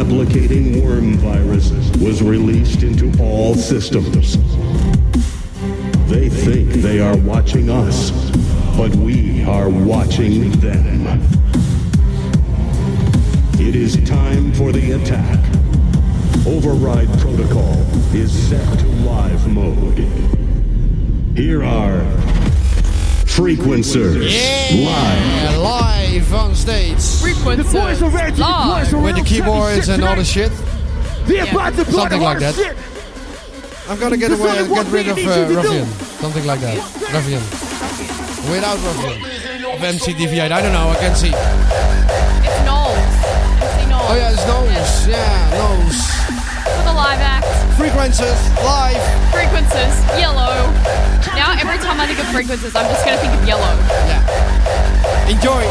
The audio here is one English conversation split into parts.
self-replicating worm viruses was released into all systems. They think they are watching us, but we are watching them. It is time for the attack. Override protocol is set to live mode. Here are Frequencerz live. Yeah, live stage. Frequencies. The boys are ready. The Live. boys are With the keyboards and all the shit. They're about to blow Something like that. shit. I'm gonna get away, only one get rid of I uh, you to do. Ruffian. Something like that. Ruffian. Without Ruffian. Of MC-DV8. I don't know, I can see. It's Nolz. MC Nolz. Oh yeah, it's nose. Yeah, nose. For the live act. Frequencies, live. Frequencies. Yellow. Now every time I think of frequencies, I'm just gonna think of yellow. Yeah. Enjoy.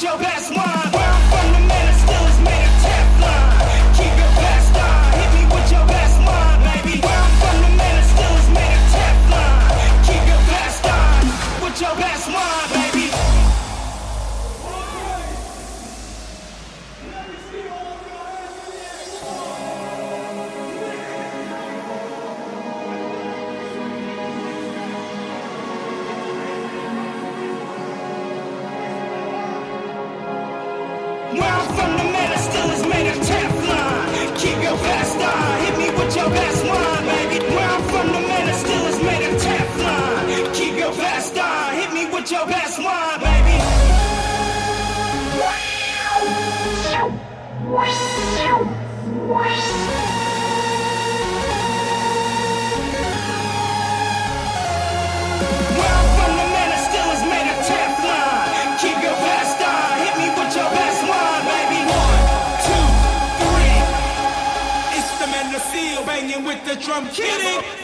Your best one. With the drum kitty.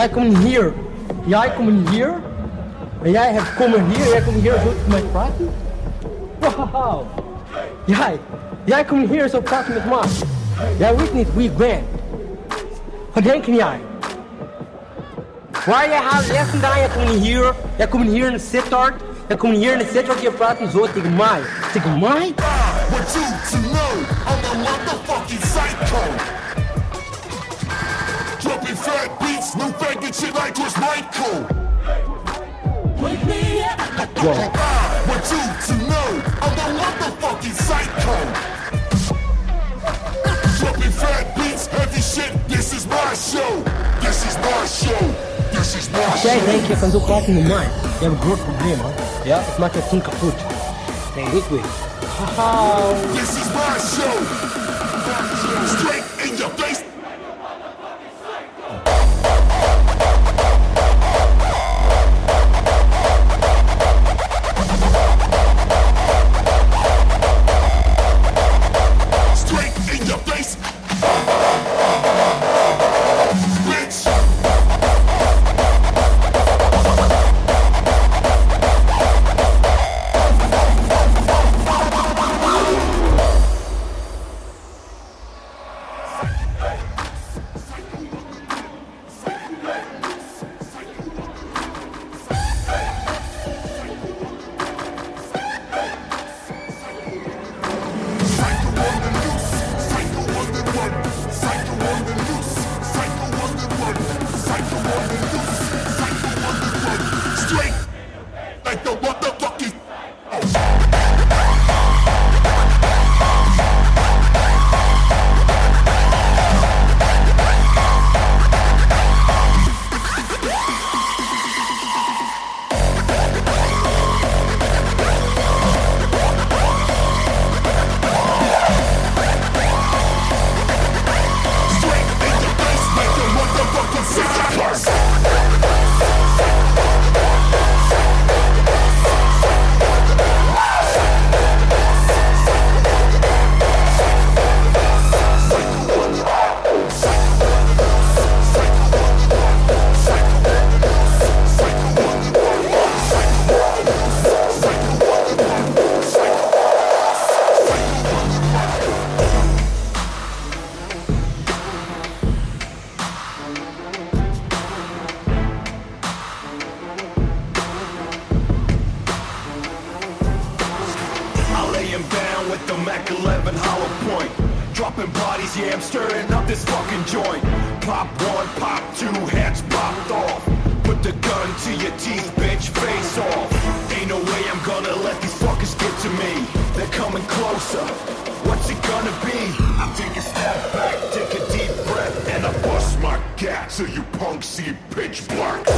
Jij komt hier. Jij komt hier. En jij hebt komen hier. Jij komt hier zo met mij praten. Wauw. Jij. Jij komt hier zo praten met mij. Jij weet niet wie ik ben. Wat denk jij? Waar jij haalt jij vandaan? Jij komt hier. Jij komt hier in de Sittard. Jij komt hier in de Sittard. Je praat zo tegen mij. Tegen mij? What you to know? I'm a motherfucking psycho. Dropping fat beats, no faggot shit like Chris Michael. Wow. What you to know? I'm a motherfucking psycho. Dropping fat beats, heavy shit. This is my show. This is my show. This is my Als jij show. denkt je kan zo praten met mij, je hebt een groot probleem man. Ja, ik maak je tien kapot. Nee, ik weet. Haha. This is my show. Straight pitch black.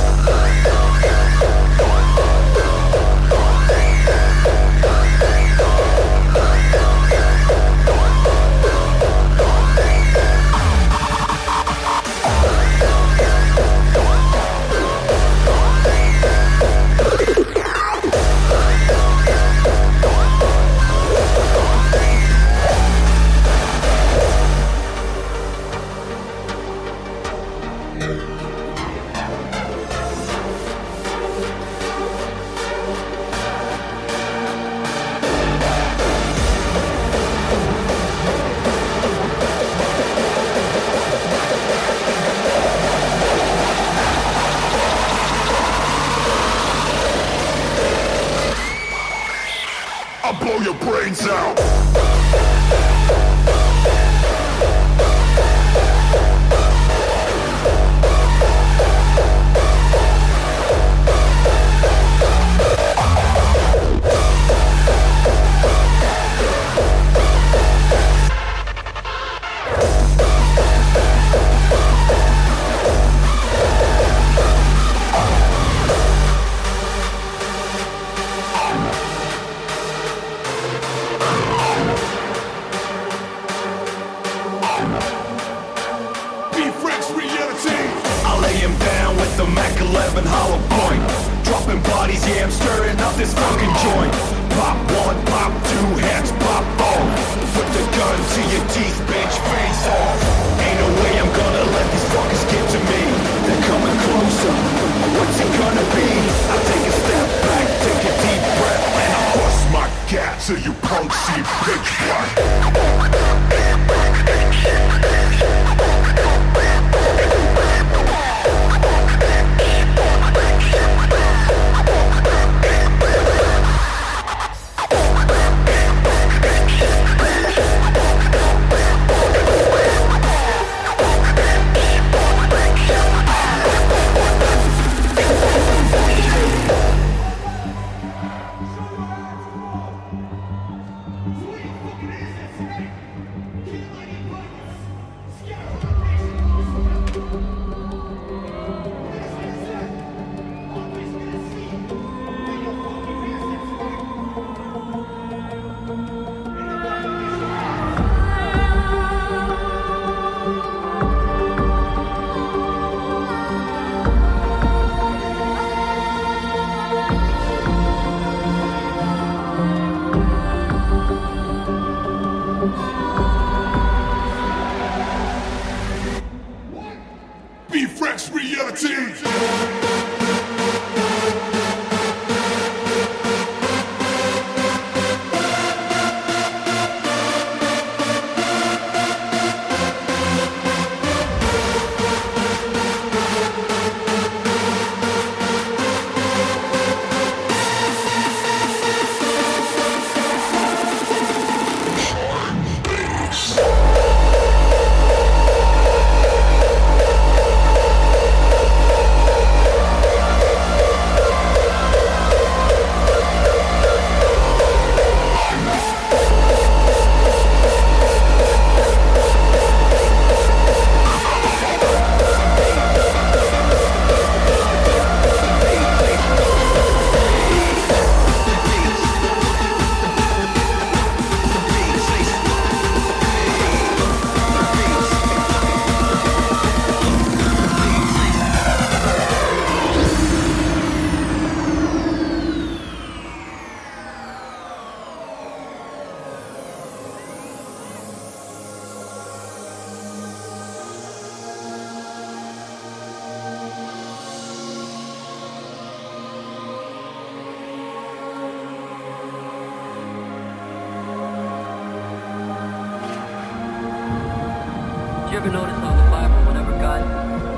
Ever notice how in the Bible, whenever God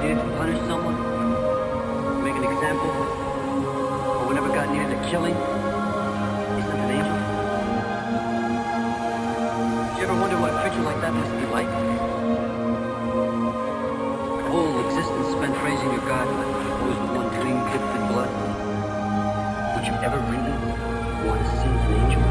needed to punish someone, make an example, or whenever God needed a killing, he sent an angel? Did you ever wonder what a creature like that must be like? Whole existence spent praising your God, but always with one dream dripped with blood. Would you ever really want to see an angel?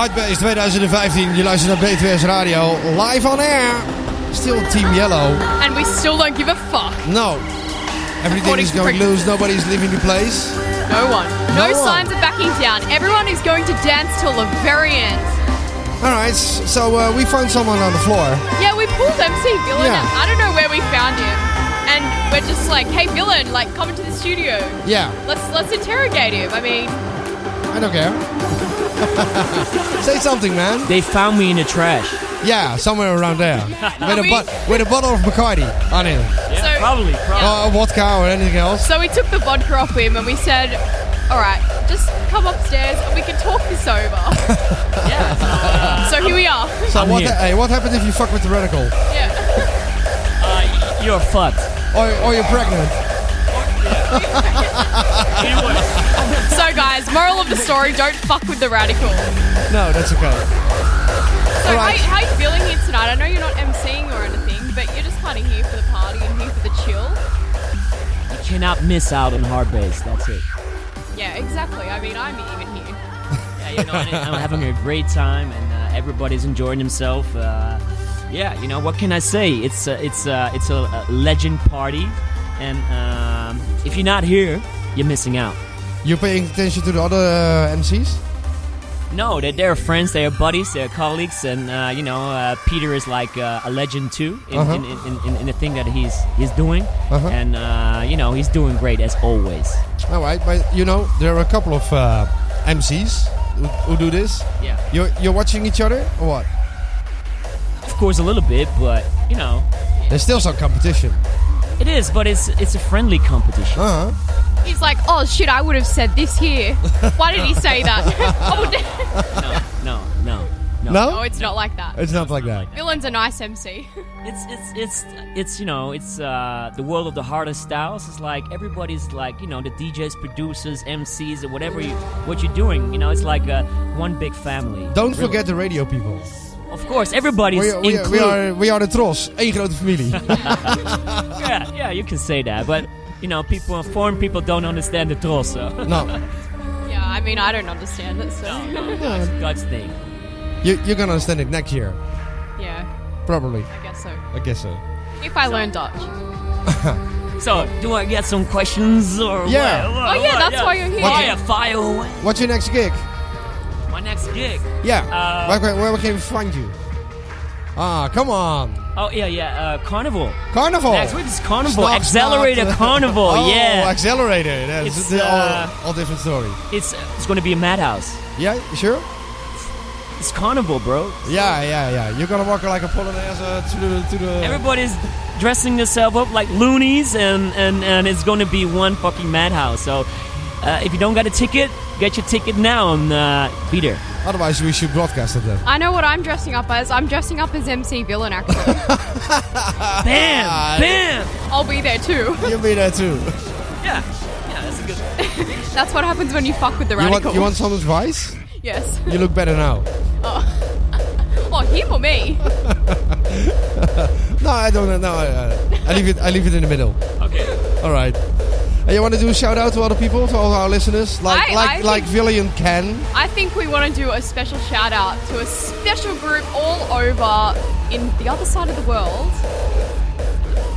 Hardbass 2015. Je luistert naar B2S Radio. Live on air. Still Team Yellow. And we still don't give a fuck. No. Everything According is to going Frank- loose. Nobody's leaving the place. No one. No, No one. signs of backing down. Everyone is going to dance till the very end. Alright, so uh, we found someone on the floor. Yeah, we pulled MC Villain. Yeah. I don't know where we found him. And we're just like, hey Villain, like come into the studio. Yeah, Let's let's interrogate him. I mean, I don't care. Say something, man. They found me in the trash. Yeah, somewhere around there. with, a we- but- with a bottle of Bacardi on it. Yeah, So- probably. probably. Or vodka or anything else. so we took the vodka off him and we said, all right, just come upstairs and we can talk this over. yeah. so here we are. So I'm what, here. hey, what happened if you fuck with the radical? Yeah. Uh, you're fucked. Or, or you're pregnant? Anyway, So guys, moral of the story: don't fuck with the radical. No, that's okay. So Alright. how, how you feeling here tonight? I know you're not emceeing or anything, but you're just kind of here for the party and here for the chill. you cannot miss out on hard bass. That's it. Yeah, exactly. I mean, I'm even here. Yeah, you know, I'm having a great time, and uh, everybody's enjoying themselves. Uh, yeah, you know, what can I say? It's a, it's a, it's a, a legend party, and um, if you're not here, you're missing out. You paying attention to the other uh, MCs? No, they're, they're friends, they're buddies, they're colleagues, and uh, you know, uh, Peter is like uh, a legend too in, Uh-huh. in, in, in, in the thing that he's he's doing, Uh-huh. and uh, you know, he's doing great as always. All right, but you know there are a couple of uh, MCs who, who do this. Yeah, You're you're watching each other or what? of course a little bit, but you know, There's still some competition. It is, but it's it's a friendly competition. Uh huh. He's like, oh shit, I would have said this here. Why did he say that? oh, No, no, no, No? no, it's not like that. It's not like that. Villain's a nice MC. It's it's it's it's you know it's uh, the world of the hardest styles. It's like everybody's like you know the DJs, producers, MCs, or whatever you what you're doing. You know, it's like uh, one big family. Don't Really. forget the radio people. Of course, everybody's We, we, we included. are we are the Tros, één grote familie. yeah, yeah, you can say that, but you know, people, foreign people don't understand the troll, so. No. Yeah, I mean, I don't understand it, so. God's, God's thing. You, you're gonna understand it next year, yeah, probably. I guess so. I guess so. If I learn Dutch. So, do I get some questions or Yeah. what? Oh, yeah, what? that's why you're here. Fire, fire away. What's your next gig? My next gig. Yeah. Uh, where, where, where can we find you? Ah, come on. Oh yeah, yeah. Uh, carnival. Carnival. Next week is carnival. Stop, Accelerator stop. carnival. oh, yeah. Accelerator. That's It's, uh, all, all different story. It's it's going to be a madhouse. Yeah, you sure? It's carnival, bro. Yeah, yeah, yeah. You're gonna walk like a polonaise uh, to the to the. Everybody's dressing themselves up like loonies, and and and it's going to be one fucking madhouse. So, uh, if you don't get a ticket, get your ticket now and uh, be there. Otherwise, we should broadcast it then. I know what I'm dressing up as. I'm dressing up as MC Villain, actually. Bam, bam. I'll be there too. You'll be there too. Yeah, yeah, that's a good. That's what happens when you fuck with the You radical. want you want some advice? Yes. You look better now. Oh, him or me? No, I don't know. I, I leave it. I leave it in the middle. Okay. All right. And you want to do a shout out to other people, to all our listeners, like I- like I like think- Villian Ken. I think we want to do a special shout out to a special group all over in the other side of the world.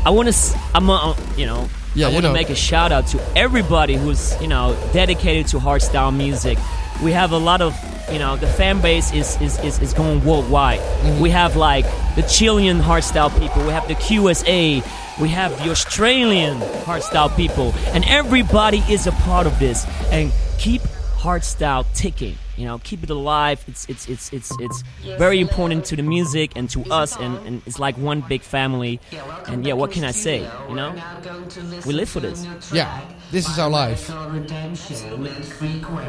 I want to. I'm. Uh, you know. Yeah, I want to make a shout out to everybody who's you know dedicated to hardstyle music. We have a lot of you know the fan base is is, is, is going worldwide. Mm-hmm. We have like the Chilean hardstyle people. We have the QSA. We have the Australian hardstyle people, and everybody is a part of this. And keep hardstyle ticking. You know, keep it alive. It's it's it's it's it's very important to the music and to us, and, and it's like one big family. And yeah, what can I say? You know, we live for this. Yeah, this is our life.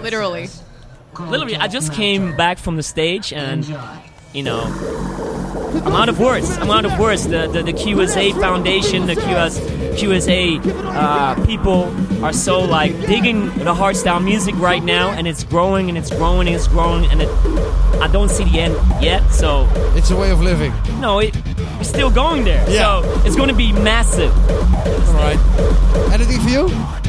Literally. Literally, I just came back from the stage, and you know, I'm out of words. I'm out of words. The the, the QSA Foundation, the QS QSA uh, people are so like digging the hardstyle music right now, and it's growing and it's growing and it's growing, and it, I don't see the end yet. So It's a way of living. no, it, it's still going there. Yeah. So it's going to be massive. All right. Anything for you?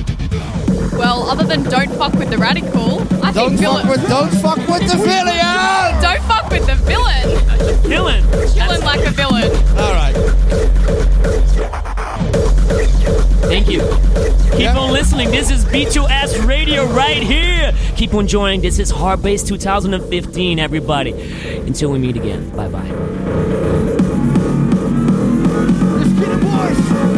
Well, other than don't fuck with the radical, I Don't think fuck villain. with don't fuck with the villain. don't fuck with the villain. Villain. Villain like a villain. All right. Thank you. Keep on listening. This is B2S Radio right here. Keep on joining. This is Hard Hardbass 2015, everybody. Until we meet again. Bye bye. Come